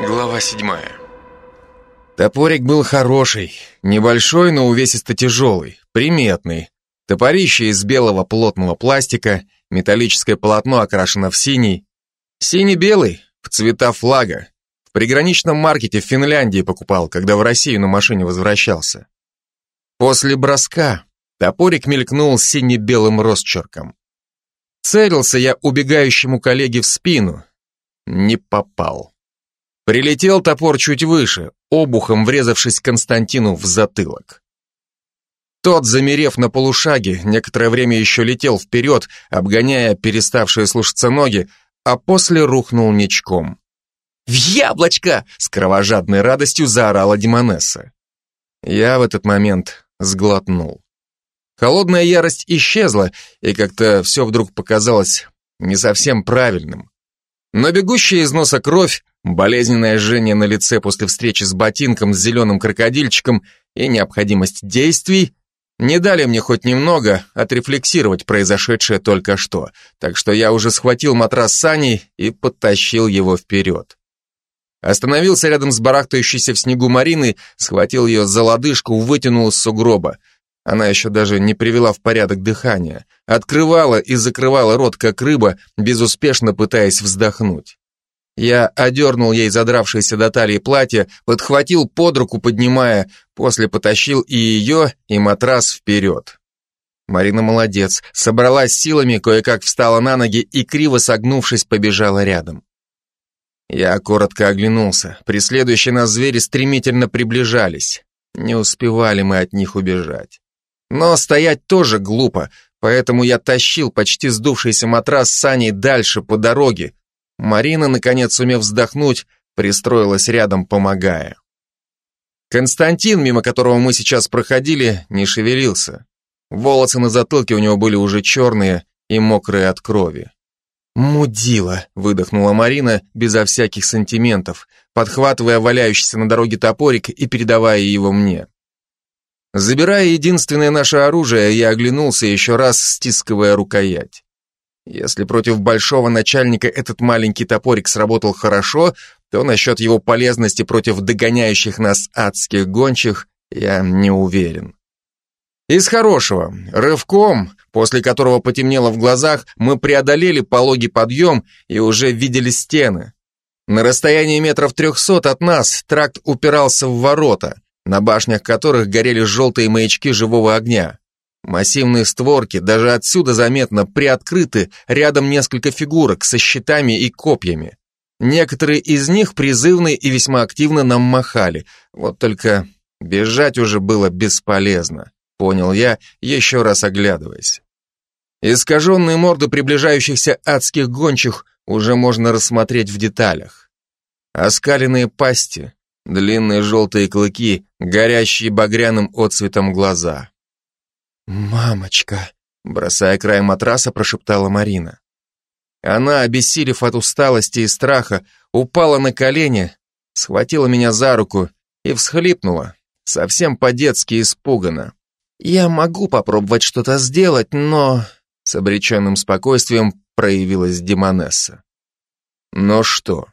Глава седьмая. Топорик был хороший, небольшой, но увесисто тяжелый, приметный. Топорище из белого плотного пластика, металлическое полотно окрашено в синий. Синий-белый, в цвета флага. В приграничном маркете в Финляндии покупал, когда в Россию на машине возвращался. После броска топорик мелькнул сине-белым росчерком. Целился я убегающему коллеге в спину. Не попал. Прилетел топор чуть выше, обухом врезавшись Константину в затылок. Тот, замерев на полушаге, некоторое время еще летел вперед, обгоняя переставшие слушаться ноги, а после рухнул ничком. «В яблочко!» — с кровожадной радостью заорала Димонесса. Я в этот момент сглотнул. Холодная ярость исчезла, и как-то все вдруг показалось не совсем правильным. Но бегущая из носа кровь, болезненное жжение на лице после встречи с ботинком с зеленым крокодильчиком и необходимость действий не дали мне хоть немного отрефлексировать произошедшее только что, так что я уже схватил матрас Сани и подтащил его вперед. Остановился рядом с барахтающейся в снегу Марины, схватил ее за лодыжку, вытянул из сугроба. Она еще даже не привела в порядок дыхание. Открывала и закрывала рот, как рыба, безуспешно пытаясь вздохнуть. Я одернул ей задравшееся до талии платье, подхватил под руку, поднимая, после потащил и ее, и матрас вперед. Марина молодец, собралась силами, кое-как встала на ноги и, криво согнувшись, побежала рядом. Я коротко оглянулся. Преследующие нас звери стремительно приближались. Не успевали мы от них убежать. Но стоять тоже глупо, поэтому я тащил почти сдувшийся матрас Сани дальше по дороге. Марина, наконец, сумев вздохнуть, пристроилась рядом, помогая. Константин, мимо которого мы сейчас проходили, не шевелился. Волосы на затылке у него были уже черные и мокрые от крови. «Мудила!» — выдохнула Марина безо всяких сантиментов, подхватывая валяющийся на дороге топорик и передавая его мне. Забирая единственное наше оружие, я оглянулся еще раз, стискивая рукоять. Если против большого начальника этот маленький топорик сработал хорошо, то насчет его полезности против догоняющих нас адских гончих я не уверен. Из хорошего. Рывком, после которого потемнело в глазах, мы преодолели пологий подъем и уже видели стены. На расстоянии метров трехсот от нас тракт упирался в ворота на башнях которых горели желтые маячки живого огня. Массивные створки, даже отсюда заметно, приоткрыты, рядом несколько фигурок со щитами и копьями. Некоторые из них призывно и весьма активно нам махали, вот только бежать уже было бесполезно, понял я, еще раз оглядываясь. Искаженные морды приближающихся адских гончих уже можно рассмотреть в деталях. Оскаленные пасти, длинные желтые клыки, горящие багряным отцветом глаза. «Мамочка!» — бросая край матраса, прошептала Марина. Она, обессилев от усталости и страха, упала на колени, схватила меня за руку и всхлипнула, совсем по-детски испуганно. «Я могу попробовать что-то сделать, но...» С обреченным спокойствием проявилась Демонесса. «Но что?»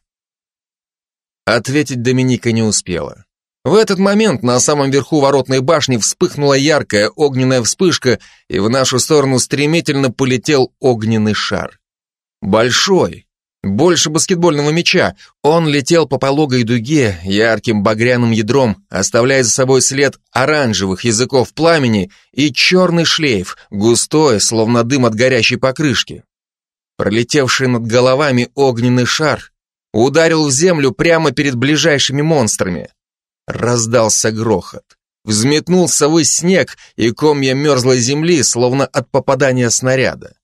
Ответить Доминика не успела. В этот момент на самом верху воротной башни вспыхнула яркая огненная вспышка, и в нашу сторону стремительно полетел огненный шар. Большой, больше баскетбольного мяча. Он летел по пологой дуге, ярким багряным ядром, оставляя за собой след оранжевых языков пламени и черный шлейф, густой, словно дым от горящей покрышки. Пролетевший над головами огненный шар ударил в землю прямо перед ближайшими монстрами. Раздался грохот. Взметнулся ввысь снег и комья мерзлой земли, словно от попадания снаряда.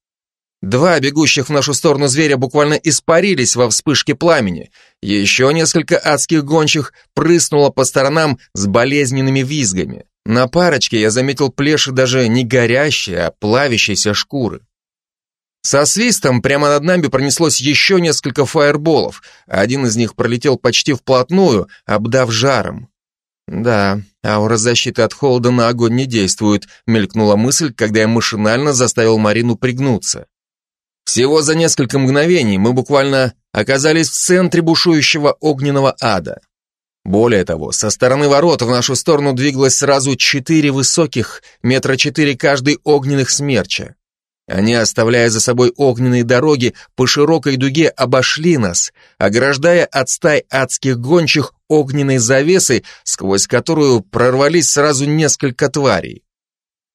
Два бегущих в нашу сторону зверя буквально испарились во вспышке пламени. Еще несколько адских гончих прыснуло по сторонам с болезненными визгами. На парочке я заметил плеши даже не горящие, а плавящиеся шкуры. Со свистом прямо над нами пронеслось еще несколько фаерболов, один из них пролетел почти вплотную, обдав жаром. «Да, аура защиты от холода на огонь не действует», мелькнула мысль, когда я машинально заставил Марину пригнуться. Всего за несколько мгновений мы буквально оказались в центре бушующего огненного ада. Более того, со стороны ворот в нашу сторону двигалось сразу четыре высоких, метра четыре каждый огненных смерча. Они, оставляя за собой огненные дороги, по широкой дуге обошли нас, ограждая от стай адских гончих огненной завесой, сквозь которую прорвались сразу несколько тварей.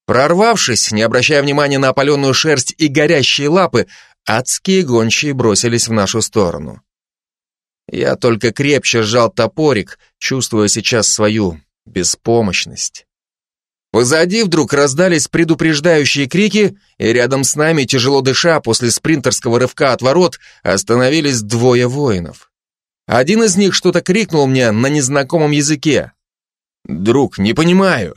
Прорвавшись, не обращая внимания на опаленную шерсть и горящие лапы, адские гончие бросились в нашу сторону. Я только крепче сжал топорик, чувствуя сейчас свою беспомощность. Позади вдруг раздались предупреждающие крики, и рядом с нами, тяжело дыша, после спринтерского рывка от ворот, остановились двое воинов. Один из них что-то крикнул мне на незнакомом языке. «Друг, не понимаю».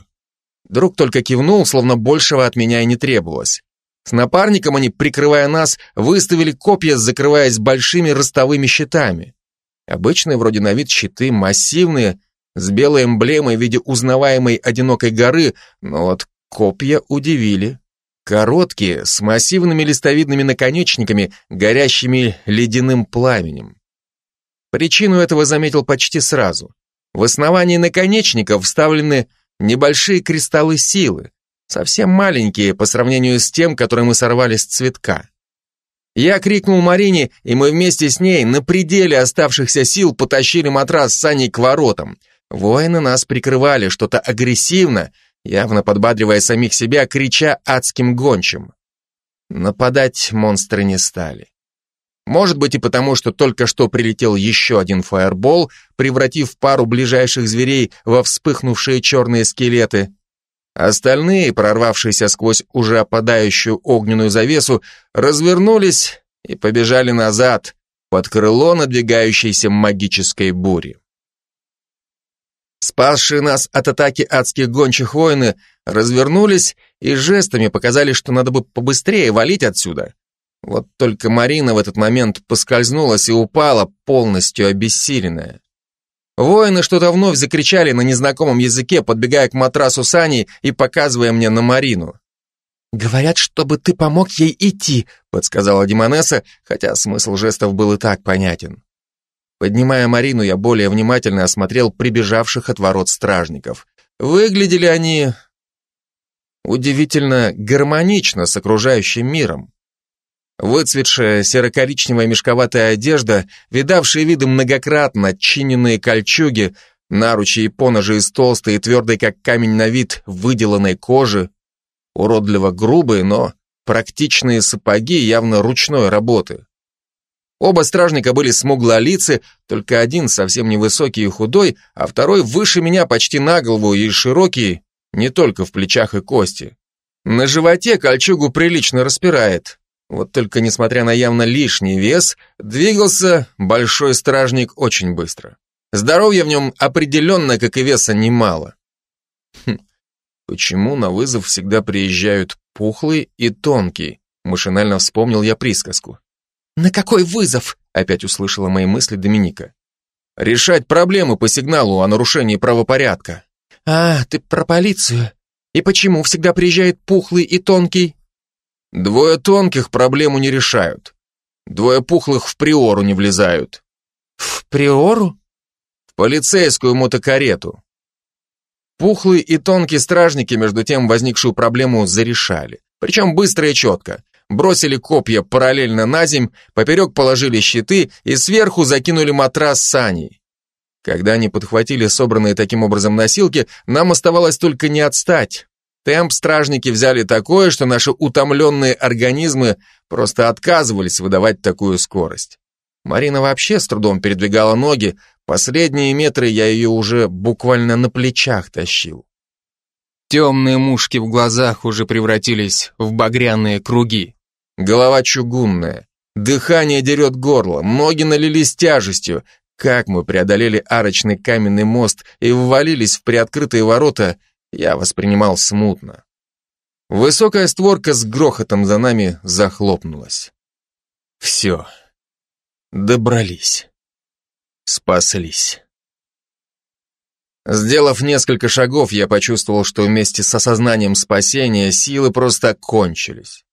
Друг только кивнул, словно большего от меня и не требовалось. С напарником они, прикрывая нас, выставили копья, закрываясь большими ростовыми щитами. Обычные вроде на вид щиты, массивные, с белой эмблемой в виде узнаваемой одинокой горы, но вот копья удивили. Короткие, с массивными листовидными наконечниками, горящими ледяным пламенем. Причину этого заметил почти сразу. В основании наконечников вставлены небольшие кристаллы силы, совсем маленькие по сравнению с тем, которые мы сорвали с цветка. Я крикнул Марине, и мы вместе с ней на пределе оставшихся сил потащили матрас с Саней к воротам. Воины нас прикрывали, что-то агрессивно, явно подбадривая самих себя, крича адским гончим. Нападать монстры не стали. Может быть и потому, что только что прилетел еще один фаербол, превратив пару ближайших зверей во вспыхнувшие черные скелеты. Остальные, прорвавшиеся сквозь уже опадающую огненную завесу, развернулись и побежали назад, под крыло надвигающейся магической бури. Спасшие нас от атаки адских гончих воины развернулись и жестами показали, что надо бы побыстрее валить отсюда. Вот только Марина в этот момент поскользнулась и упала, полностью обессиленная. Воины что-то вновь закричали на незнакомом языке, подбегая к матрасу Сани и показывая мне на Марину. «Говорят, чтобы ты помог ей идти», — подсказала Димонеса, хотя смысл жестов был и так понятен. Поднимая Марину, я более внимательно осмотрел прибежавших от ворот стражников. Выглядели они удивительно гармонично с окружающим миром. Выцветшая серо-коричневая мешковатая одежда, видавшие виды многократно чиненные кольчуги, наручи и поножи из толстой и твердой, как камень на вид, выделанной кожи, уродливо грубые, но практичные сапоги явно ручной работы. Оба стражника были смуглолицы, только один совсем невысокий и худой, а второй выше меня почти на голову и широкий, не только в плечах и кости. На животе кольчугу прилично распирает. Вот только, несмотря на явно лишний вес, двигался большой стражник очень быстро. Здоровья в нем определенно, как и веса, немало. Хм, почему на вызов всегда приезжают пухлый и тонкий? Машинально вспомнил я присказку. «На какой вызов?» — опять услышала мои мысли Доминика. «Решать проблемы по сигналу о нарушении правопорядка». «А, ты про полицию. И почему всегда приезжает пухлый и тонкий?» «Двое тонких проблему не решают. Двое пухлых в приору не влезают». «В приору?» «В полицейскую мотокарету». Пухлые и тонкие стражники, между тем, возникшую проблему зарешали. Причем быстро и четко бросили копья параллельно на земь, поперек положили щиты и сверху закинули матрас саней. Когда они подхватили собранные таким образом носилки, нам оставалось только не отстать. Темп стражники взяли такое, что наши утомленные организмы просто отказывались выдавать такую скорость. Марина вообще с трудом передвигала ноги, последние метры я ее уже буквально на плечах тащил. Темные мушки в глазах уже превратились в багряные круги. Голова чугунная, дыхание дерет горло, ноги налились тяжестью. Как мы преодолели арочный каменный мост и ввалились в приоткрытые ворота, я воспринимал смутно. Высокая створка с грохотом за нами захлопнулась. Все. Добрались. Спаслись. Сделав несколько шагов, я почувствовал, что вместе с осознанием спасения силы просто кончились.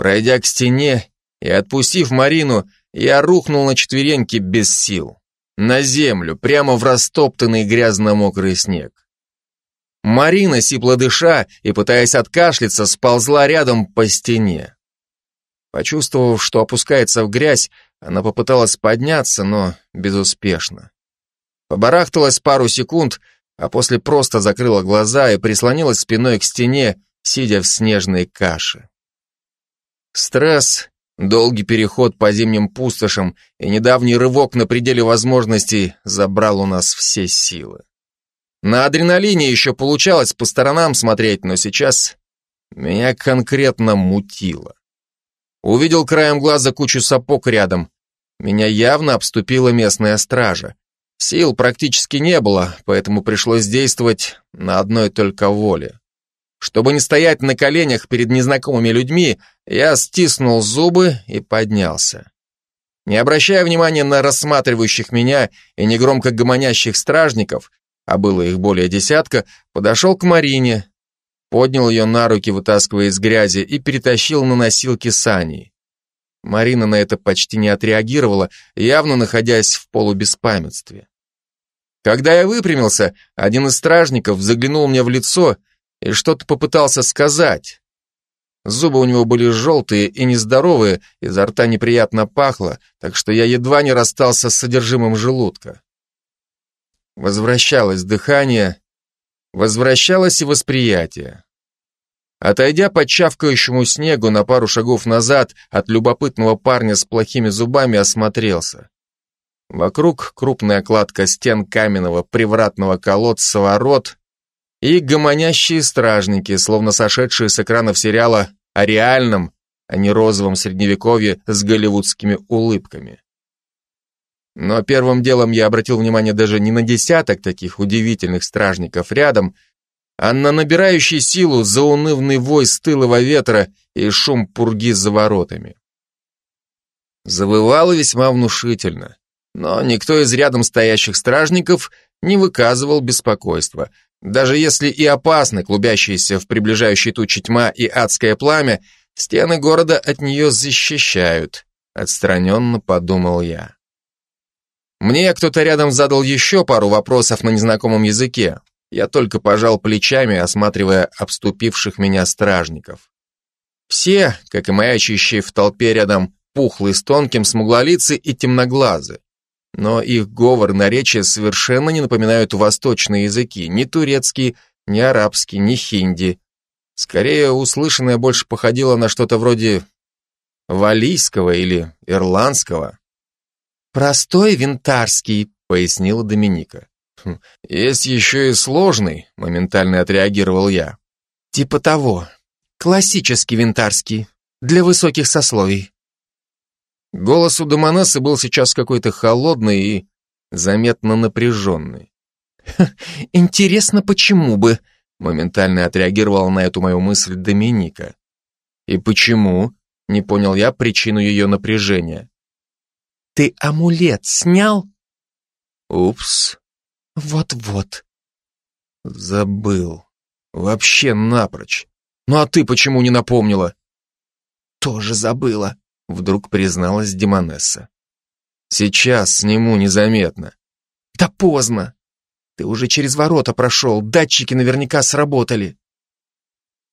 Пройдя к стене и отпустив Марину, я рухнул на четвереньки без сил. На землю, прямо в растоптанный грязно-мокрый снег. Марина, сипло дыша и пытаясь откашляться, сползла рядом по стене. Почувствовав, что опускается в грязь, она попыталась подняться, но безуспешно. Побарахталась пару секунд, а после просто закрыла глаза и прислонилась спиной к стене, сидя в снежной каше. Стресс, долгий переход по зимним пустошам и недавний рывок на пределе возможностей забрал у нас все силы. На адреналине еще получалось по сторонам смотреть, но сейчас меня конкретно мутило. Увидел краем глаза кучу сапог рядом. Меня явно обступила местная стража. Сил практически не было, поэтому пришлось действовать на одной только воле. Чтобы не стоять на коленях перед незнакомыми людьми, я стиснул зубы и поднялся. Не обращая внимания на рассматривающих меня и негромко гомонящих стражников, а было их более десятка, подошел к Марине, поднял ее на руки, вытаскивая из грязи, и перетащил на носилки сани. Марина на это почти не отреагировала, явно находясь в полубеспамятстве. Когда я выпрямился, один из стражников заглянул мне в лицо и что-то попытался сказать. Зубы у него были желтые и нездоровые, изо рта неприятно пахло, так что я едва не расстался с содержимым желудка. Возвращалось дыхание, возвращалось и восприятие. Отойдя по чавкающему снегу на пару шагов назад от любопытного парня с плохими зубами, осмотрелся. Вокруг крупная кладка стен каменного привратного колодца ворот и гомонящие стражники, словно сошедшие с экранов сериала о реальном, а не розовом средневековье с голливудскими улыбками. Но первым делом я обратил внимание даже не на десяток таких удивительных стражников рядом, а на набирающий силу заунывный вой стылого ветра и шум пурги за воротами. Завывало весьма внушительно. Но никто из рядом стоящих стражников не выказывал беспокойства. Даже если и опасны клубящиеся в приближающей тучи тьма и адское пламя, стены города от нее защищают, отстраненно подумал я. Мне кто-то рядом задал еще пару вопросов на незнакомом языке. Я только пожал плечами, осматривая обступивших меня стражников. Все, как и маячащие в толпе рядом, пухлые с тонким, смуглолицы и темноглазы но их говор, наречия совершенно не напоминают восточные языки, ни турецкий, ни арабский, ни хинди. Скорее, услышанное больше походило на что-то вроде валийского или ирландского. «Простой винтарский», — пояснила Доминика. «Хм, «Есть еще и сложный», — моментально отреагировал я. «Типа того. Классический винтарский. Для высоких сословий. Голос у Домонеса был сейчас какой-то холодный и заметно напряженный. «Интересно, почему бы?» моментально отреагировала на эту мою мысль Доминика. «И почему?» — не понял я причину ее напряжения. «Ты амулет снял?» «Упс». «Вот-вот». «Забыл. Вообще напрочь. Ну а ты почему не напомнила?» «Тоже забыла», Вдруг призналась Демонесса. Сейчас сниму незаметно. Да поздно. Ты уже через ворота прошел, датчики наверняка сработали.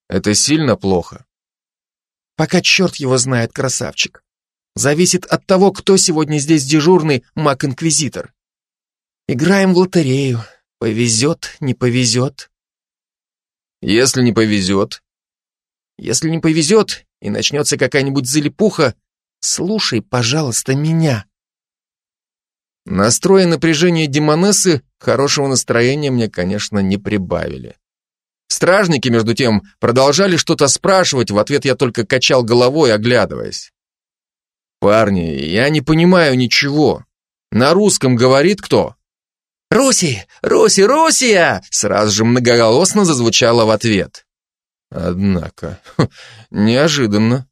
Это сильно плохо? Пока черт его знает, красавчик. Зависит от того, кто сегодня здесь дежурный маг-инквизитор. Играем в лотерею. Повезет, не повезет. Если не повезет? Если не повезет, и начнется какая-нибудь залипуха, Слушай, пожалуйста, меня. Настроя напряжения демонессы хорошего настроения мне, конечно, не прибавили. Стражники, между тем, продолжали что-то спрашивать, в ответ я только качал головой, оглядываясь. «Парни, я не понимаю ничего. На русском говорит кто?» «Руси! Руси! Русия!» Сразу же многоголосно зазвучало в ответ. Однако, неожиданно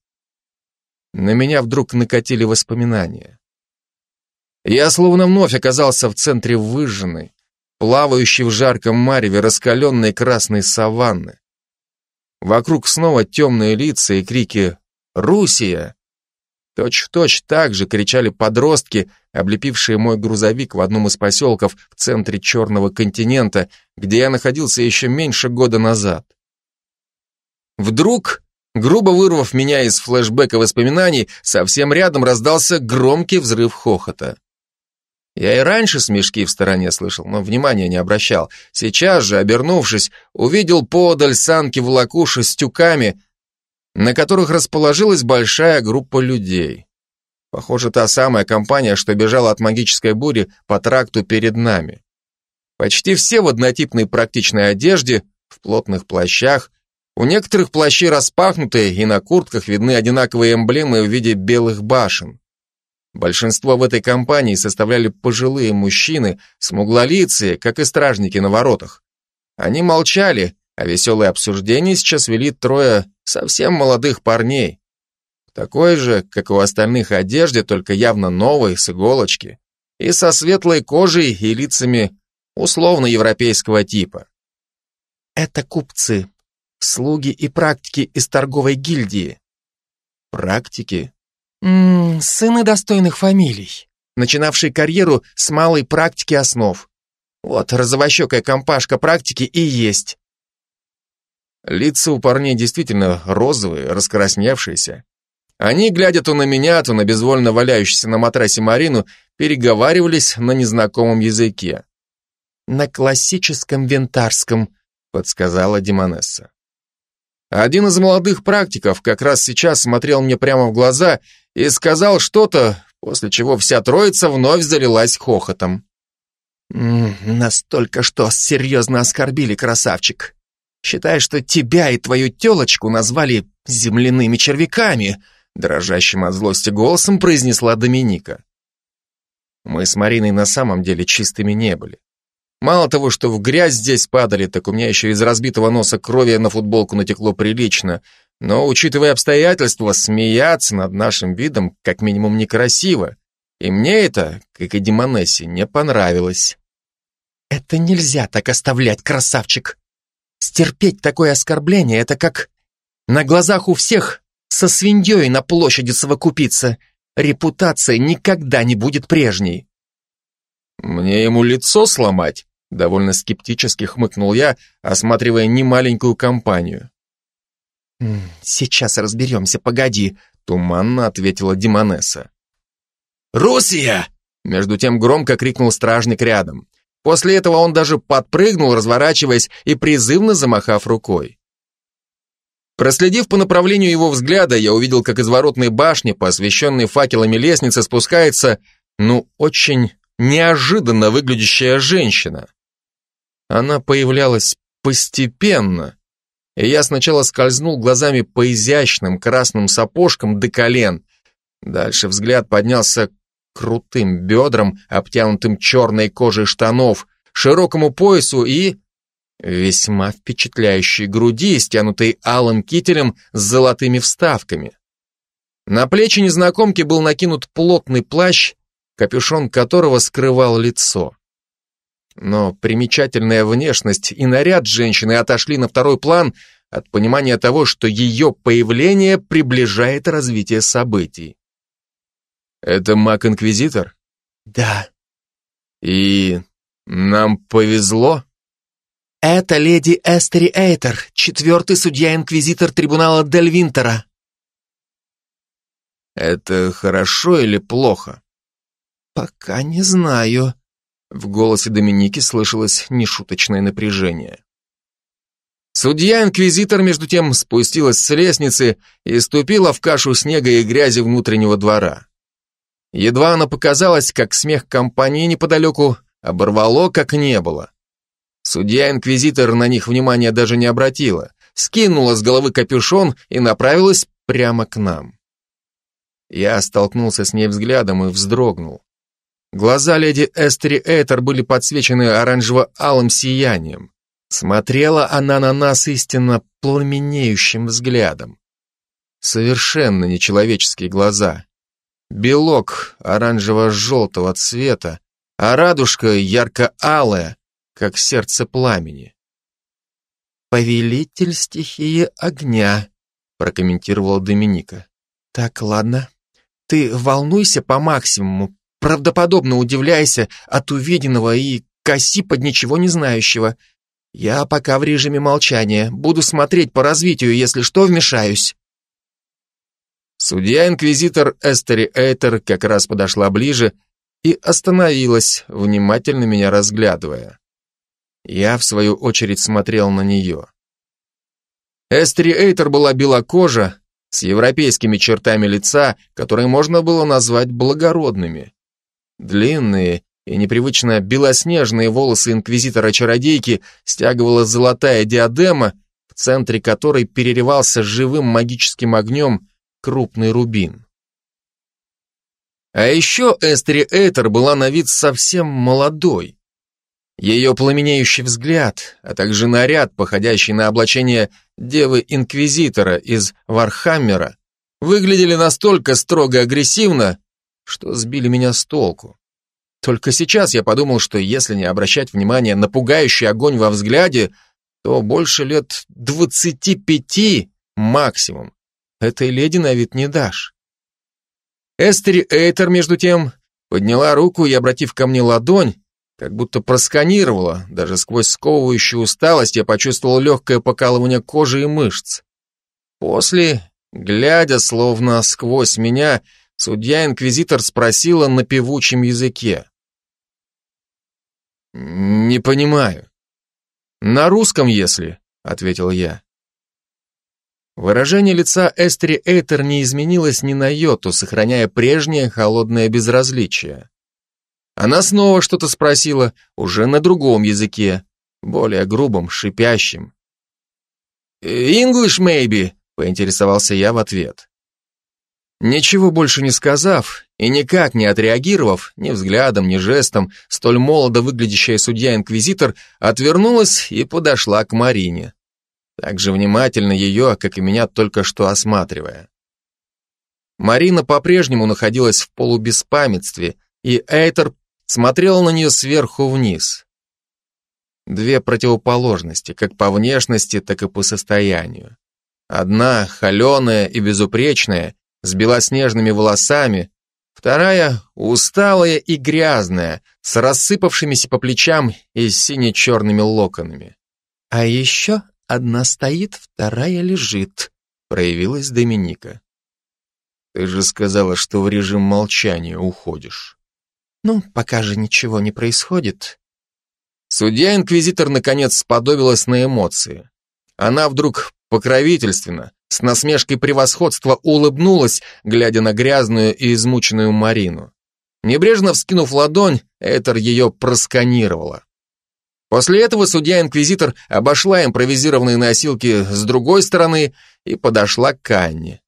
на меня вдруг накатили воспоминания. Я словно вновь оказался в центре выжженной, плавающей в жарком мареве раскаленной красной саванны. Вокруг снова темные лица и крики «Русия!». Точь-в-точь так же кричали подростки, облепившие мой грузовик в одном из поселков в центре Черного континента, где я находился еще меньше года назад. Вдруг, грубо вырвав меня из флешбека воспоминаний, совсем рядом раздался громкий взрыв хохота. Я и раньше смешки в стороне слышал, но внимания не обращал. Сейчас же, обернувшись, увидел подаль санки волокуши с тюками, на которых расположилась большая группа людей. Похоже, та самая компания, что бежала от магической бури по тракту перед нами. Почти все в однотипной практичной одежде, в плотных плащах, у некоторых плащи распахнуты, и на куртках видны одинаковые эмблемы в виде белых башен. Большинство в этой компании составляли пожилые мужчины, смуглолицые, как и стражники на воротах. Они молчали, а веселые обсуждения сейчас вели трое совсем молодых парней. Такой же, как у остальных одежде, только явно новой, с иголочки, и со светлой кожей и лицами условно европейского типа. Это купцы, слуги и практики из торговой гильдии. Практики? М -м, сыны достойных фамилий, начинавшие карьеру с малой практики основ. Вот розовощекая компашка практики и есть. Лица у парней действительно розовые, раскрасневшиеся. Они, глядя то на меня, то на безвольно валяющуюся на матрасе Марину, переговаривались на незнакомом языке. «На классическом винтарском», — подсказала Димонесса. Один из молодых практиков как раз сейчас смотрел мне прямо в глаза и сказал что-то, после чего вся троица вновь залилась хохотом. «М -м, «Настолько что серьезно оскорбили, красавчик. Считай, что тебя и твою телочку назвали земляными червяками», дрожащим от злости голосом произнесла Доминика. Мы с Мариной на самом деле чистыми не были. Мало того, что в грязь здесь падали, так у меня еще из разбитого носа крови на футболку натекло прилично. Но, учитывая обстоятельства, смеяться над нашим видом как минимум некрасиво. И мне это, как и Димонессе, не понравилось. «Это нельзя так оставлять, красавчик!» Стерпеть такое оскорбление — это как на глазах у всех со свиньей на площади совокупиться. Репутация никогда не будет прежней. Мне ему лицо сломать? Довольно скептически хмыкнул я, осматривая немаленькую компанию. «Сейчас разберемся, погоди», — туманно ответила Димонесса. «Русия!» — между тем громко крикнул стражник рядом. После этого он даже подпрыгнул, разворачиваясь и призывно замахав рукой. Проследив по направлению его взгляда, я увидел, как из воротной башни, по освещенной факелами лестницы, спускается, ну, очень неожиданно выглядящая женщина. Она появлялась постепенно, и я сначала скользнул глазами по изящным красным сапожкам до колен. Дальше взгляд поднялся крутым бедрам, обтянутым черной кожей штанов, широкому поясу и весьма впечатляющей груди, стянутой алым кителем с золотыми вставками. На плечи незнакомки был накинут плотный плащ, капюшон которого скрывал лицо. Но примечательная внешность и наряд женщины отошли на второй план от понимания того, что ее появление приближает развитие событий. Это маг-инквизитор? Да. И нам повезло? Это леди Эстери Эйтер, четвертый судья-инквизитор трибунала Дель Винтера. Это хорошо или плохо? Пока не знаю. В голосе Доминики слышалось нешуточное напряжение. Судья-инквизитор, между тем, спустилась с лестницы и ступила в кашу снега и грязи внутреннего двора. Едва она показалась, как смех компании неподалеку оборвало, как не было. Судья-инквизитор на них внимания даже не обратила, скинула с головы капюшон и направилась прямо к нам. Я столкнулся с ней взглядом и вздрогнул. Глаза леди Эстери Эйтер были подсвечены оранжево-алым сиянием. Смотрела она на нас истинно пламенеющим взглядом. Совершенно нечеловеческие глаза. Белок оранжево-желтого цвета, а радужка ярко-алая, как сердце пламени. «Повелитель стихии огня», — прокомментировала Доминика. «Так, ладно. Ты волнуйся по максимуму, правдоподобно удивляйся от увиденного и коси под ничего не знающего. Я пока в режиме молчания, буду смотреть по развитию, если что, вмешаюсь. Судья-инквизитор Эстери Эйтер как раз подошла ближе и остановилась, внимательно меня разглядывая. Я, в свою очередь, смотрел на нее. Эстери Эйтер была белокожа, с европейскими чертами лица, которые можно было назвать благородными. Длинные и непривычно белоснежные волосы инквизитора-чародейки стягивала золотая диадема, в центре которой переливался живым магическим огнем крупный рубин. А еще Эстери Эйтер была на вид совсем молодой. Ее пламенеющий взгляд, а также наряд, походящий на облачение девы-инквизитора из Вархаммера, выглядели настолько строго агрессивно, что сбили меня с толку. Только сейчас я подумал, что если не обращать внимания на пугающий огонь во взгляде, то больше лет двадцати пяти максимум. Этой леди на вид не дашь. Эстери Эйтер, между тем, подняла руку и, обратив ко мне ладонь, как будто просканировала, даже сквозь сковывающую усталость я почувствовал легкое покалывание кожи и мышц. После, глядя словно сквозь меня, судья-инквизитор спросила на певучем языке. «Не понимаю. На русском, если», — ответил я. Выражение лица Эстери Эйтер не изменилось ни на йоту, сохраняя прежнее холодное безразличие. Она снова что-то спросила, уже на другом языке, более грубом, шипящем. «English, maybe?» — поинтересовался я в ответ. Ничего больше не сказав и никак не отреагировав, ни взглядом, ни жестом, столь молодо выглядящая судья-инквизитор отвернулась и подошла к Марине. Так же внимательно ее, как и меня, только что осматривая. Марина по-прежнему находилась в полубеспамятстве, и Эйтер смотрел на нее сверху вниз. Две противоположности, как по внешности, так и по состоянию. Одна холеная и безупречная, с белоснежными волосами, вторая усталая и грязная, с рассыпавшимися по плечам и сине-черными локонами. А еще одна стоит, вторая лежит, проявилась Доминика. Ты же сказала, что в режим молчания уходишь. Ну, пока же ничего не происходит. Судья-инквизитор наконец сподобилась на эмоции. Она вдруг покровительственно, с насмешкой превосходства улыбнулась, глядя на грязную и измученную Марину. Небрежно вскинув ладонь, Этер ее просканировала. После этого судья-инквизитор обошла импровизированные носилки с другой стороны и подошла к Анне.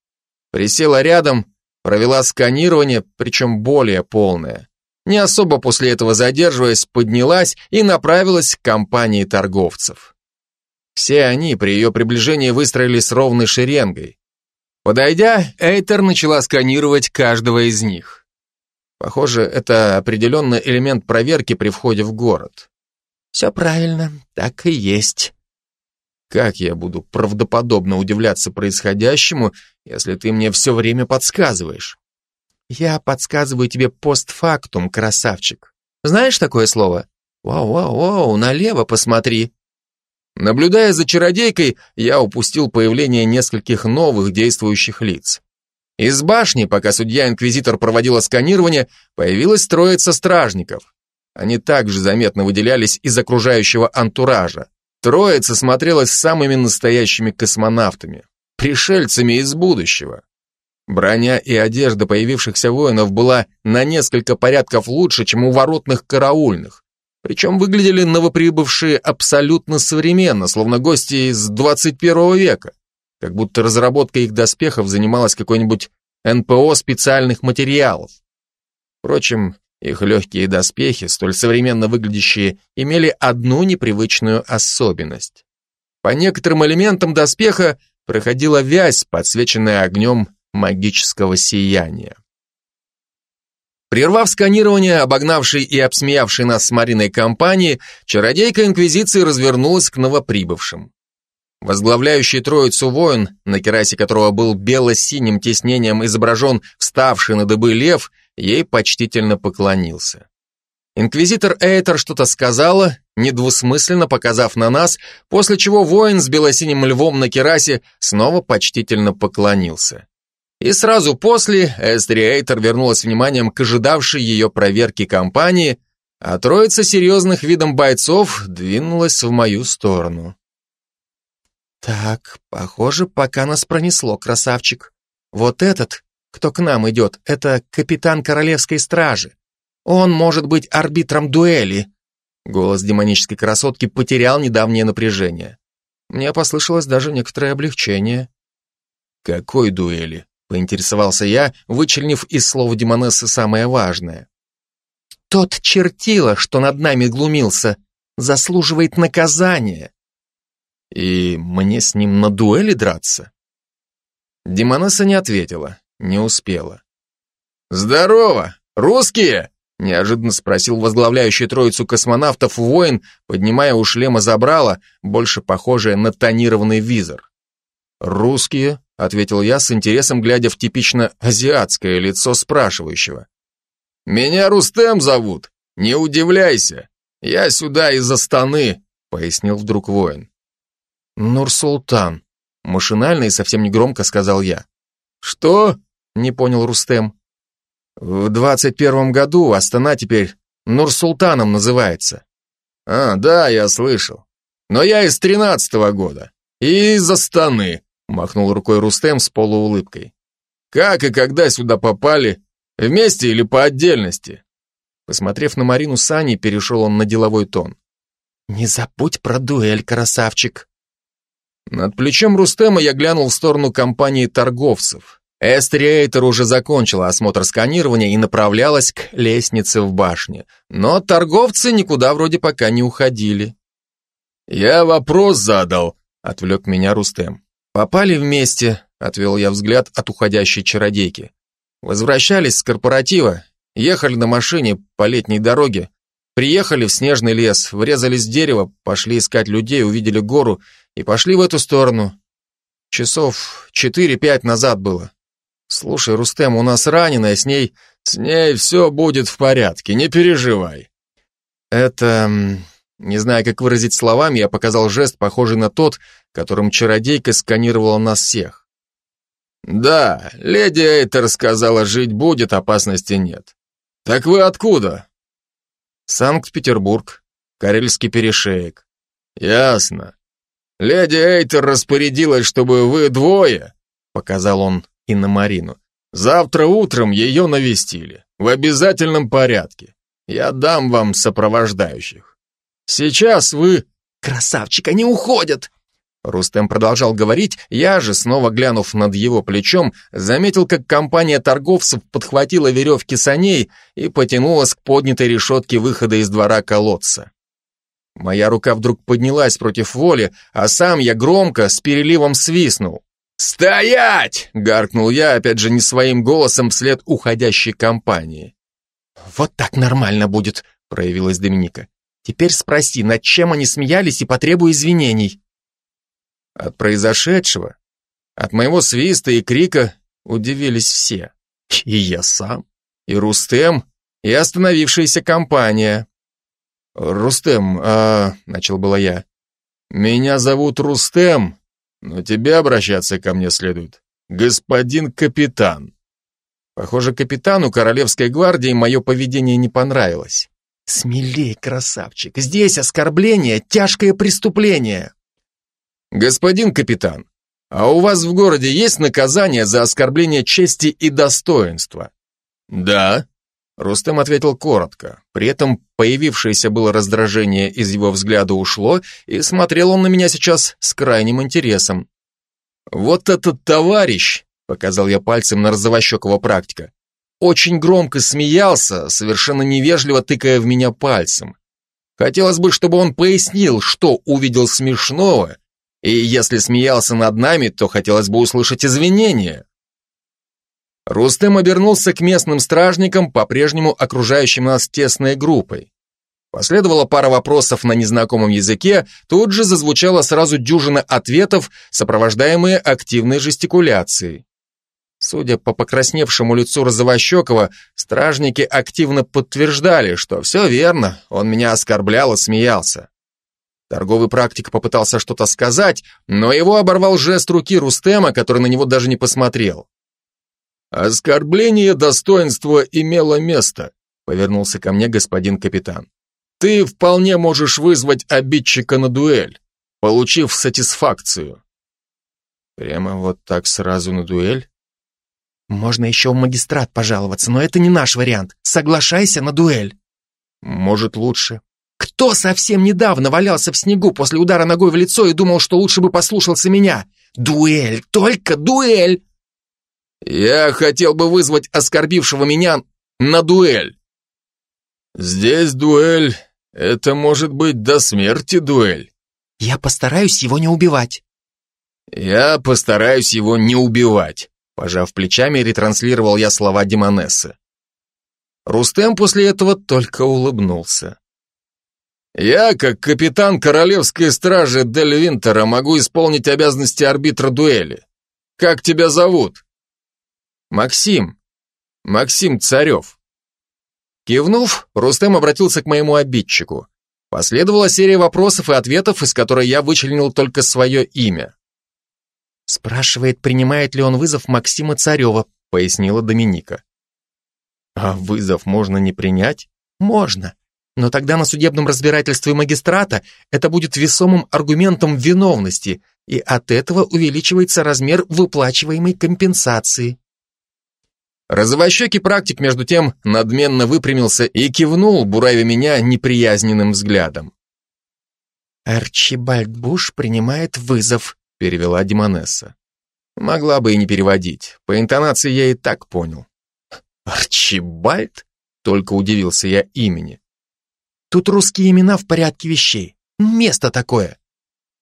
Присела рядом, провела сканирование, причем более полное не особо после этого задерживаясь, поднялась и направилась к компании торговцев. Все они при ее приближении выстроились ровной шеренгой. Подойдя, Эйтер начала сканировать каждого из них. Похоже, это определенный элемент проверки при входе в город. Все правильно, так и есть. Как я буду правдоподобно удивляться происходящему, если ты мне все время подсказываешь? Я подсказываю тебе постфактум, красавчик. Знаешь такое слово? Вау-вау-вау, налево посмотри. Наблюдая за чародейкой, я упустил появление нескольких новых действующих лиц. Из башни, пока судья-инквизитор проводила сканирование, появилась троица стражников. Они также заметно выделялись из окружающего антуража. Троица смотрелась самыми настоящими космонавтами, пришельцами из будущего. Броня и одежда появившихся воинов была на несколько порядков лучше, чем у воротных караульных. Причем выглядели новоприбывшие абсолютно современно, словно гости из 21 века. Как будто разработка их доспехов занималась какой-нибудь НПО специальных материалов. Впрочем, их легкие доспехи, столь современно выглядящие, имели одну непривычную особенность. По некоторым элементам доспеха проходила вязь, подсвеченная огнем магического сияния. Прервав сканирование, обогнавший и обсмеявший нас с Мариной компании, чародейка Инквизиции развернулась к новоприбывшим. Возглавляющий троицу воин, на керасе которого был бело-синим тиснением изображен вставший на дыбы лев, ей почтительно поклонился. Инквизитор Эйтер что-то сказала, недвусмысленно показав на нас, после чего воин с белосиним львом на керасе снова почтительно поклонился. И сразу после Эстри Эйтер вернулась вниманием к ожидавшей ее проверки компании, а троица серьезных видом бойцов двинулась в мою сторону. Так, похоже, пока нас пронесло, красавчик. Вот этот, кто к нам идет, это капитан королевской стражи. Он может быть арбитром дуэли. Голос демонической красотки потерял недавнее напряжение. Мне послышалось даже некоторое облегчение. Какой дуэли? Поинтересовался я, вычленив из слова демонессы самое важное. Тот чертила, что над нами глумился, заслуживает наказания. И мне с ним на дуэли драться? Демонесса не ответила, не успела. «Здорово! Русские?» Неожиданно спросил возглавляющий троицу космонавтов воин, поднимая у шлема забрала, больше похожее на тонированный визор. «Русские?» — ответил я с интересом, глядя в типично азиатское лицо спрашивающего. «Меня Рустем зовут. Не удивляйся. Я сюда из Астаны», — пояснил вдруг воин. «Нурсултан», — машинально и совсем негромко сказал я. «Что?» — не понял Рустем. «В двадцать первом году Астана теперь Нурсултаном называется». «А, да, я слышал. Но я из тринадцатого года. И из Астаны», — махнул рукой Рустем с полуулыбкой. «Как и когда сюда попали? Вместе или по отдельности?» Посмотрев на Марину Сани, перешел он на деловой тон. «Не забудь про дуэль, красавчик!» Над плечом Рустема я глянул в сторону компании торговцев. Эстриэйтер уже закончила осмотр сканирования и направлялась к лестнице в башне. Но торговцы никуда вроде пока не уходили. «Я вопрос задал», — отвлек меня Рустем. «Попали вместе», — отвел я взгляд от уходящей чародейки. Возвращались с корпоратива, ехали на машине по летней дороге, приехали в снежный лес, врезались в дерево, пошли искать людей, увидели гору и пошли в эту сторону. Часов четыре-пять назад было. Слушай, Рустем, у нас раненая, с ней... С ней все будет в порядке, не переживай. Это... Не знаю, как выразить словами, я показал жест, похожий на тот, которым чародейка сканировала нас всех. Да, леди Эйтер сказала, жить будет, опасности нет. Так вы откуда? Санкт-Петербург, Карельский перешеек. Ясно. Леди Эйтер распорядилась, чтобы вы двое, показал он и на Марину. Завтра утром ее навестили, в обязательном порядке. Я дам вам сопровождающих. Сейчас вы... Красавчик, они уходят! Рустем продолжал говорить, я же, снова глянув над его плечом, заметил, как компания торговцев подхватила веревки саней и потянулась к поднятой решетке выхода из двора колодца. Моя рука вдруг поднялась против воли, а сам я громко, с переливом свистнул. «Стоять!» — гаркнул я, опять же не своим голосом, вслед уходящей компании. «Вот так нормально будет», — проявилась Доминика. «Теперь спроси, над чем они смеялись и потребуй извинений». От произошедшего, от моего свиста и крика удивились все. И я сам, и Рустем, и остановившаяся компания. «Рустем, а...» — начал было я. «Меня зовут Рустем, но тебе обращаться ко мне следует. Господин капитан». Похоже, капитану Королевской гвардии мое поведение не понравилось. «Смелей, красавчик, здесь оскорбление — тяжкое преступление». «Господин капитан, а у вас в городе есть наказание за оскорбление чести и достоинства?» «Да», — Рустем ответил коротко. При этом появившееся было раздражение из его взгляда ушло, и смотрел он на меня сейчас с крайним интересом. «Вот этот товарищ», — показал я пальцем на розовощекого практика, очень громко смеялся, совершенно невежливо тыкая в меня пальцем. Хотелось бы, чтобы он пояснил, что увидел смешного, и если смеялся над нами, то хотелось бы услышать извинения. Рустем обернулся к местным стражникам, по-прежнему окружающим нас тесной группой. Последовала пара вопросов на незнакомом языке, тут же зазвучала сразу дюжина ответов, сопровождаемые активной жестикуляцией. Судя по покрасневшему лицу Розовощекова, стражники активно подтверждали, что все верно, он меня оскорблял и смеялся. Торговый практик попытался что-то сказать, но его оборвал жест руки Рустема, который на него даже не посмотрел. «Оскорбление достоинства имело место», — повернулся ко мне господин капитан. «Ты вполне можешь вызвать обидчика на дуэль, получив сатисфакцию». «Прямо вот так сразу на дуэль?» «Можно еще в магистрат пожаловаться, но это не наш вариант. Соглашайся на дуэль». «Может, лучше». Кто совсем недавно валялся в снегу после удара ногой в лицо и думал, что лучше бы послушался меня? Дуэль, только дуэль! Я хотел бы вызвать оскорбившего меня на дуэль. Здесь дуэль, это может быть до смерти дуэль. Я постараюсь его не убивать. Я постараюсь его не убивать. Пожав плечами, ретранслировал я слова Демонессы. Рустем после этого только улыбнулся. Я, как капитан Королевской стражи Дель Винтера, могу исполнить обязанности арбитра дуэли. Как тебя зовут? Максим. Максим Царев. Кивнув, Рустем обратился к моему обидчику. Последовала серия вопросов и ответов, из которой я вычленил только свое имя. Спрашивает, принимает ли он вызов Максима Царева, пояснила Доминика. А вызов можно не принять? Можно. Но тогда на судебном разбирательстве магистрата это будет весомым аргументом виновности, и от этого увеличивается размер выплачиваемой компенсации. Розовощекий практик, между тем, надменно выпрямился и кивнул, буравя меня неприязненным взглядом. «Арчибальд Буш принимает вызов», — перевела Димонесса. Могла бы и не переводить. По интонации я и так понял. «Арчибальд?» — только удивился я имени. Тут русские имена в порядке вещей. Место такое.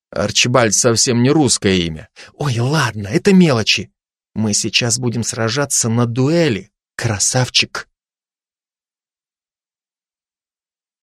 Арчибальд совсем не русское имя. Ой, ладно, это мелочи. Мы сейчас будем сражаться на дуэли, красавчик.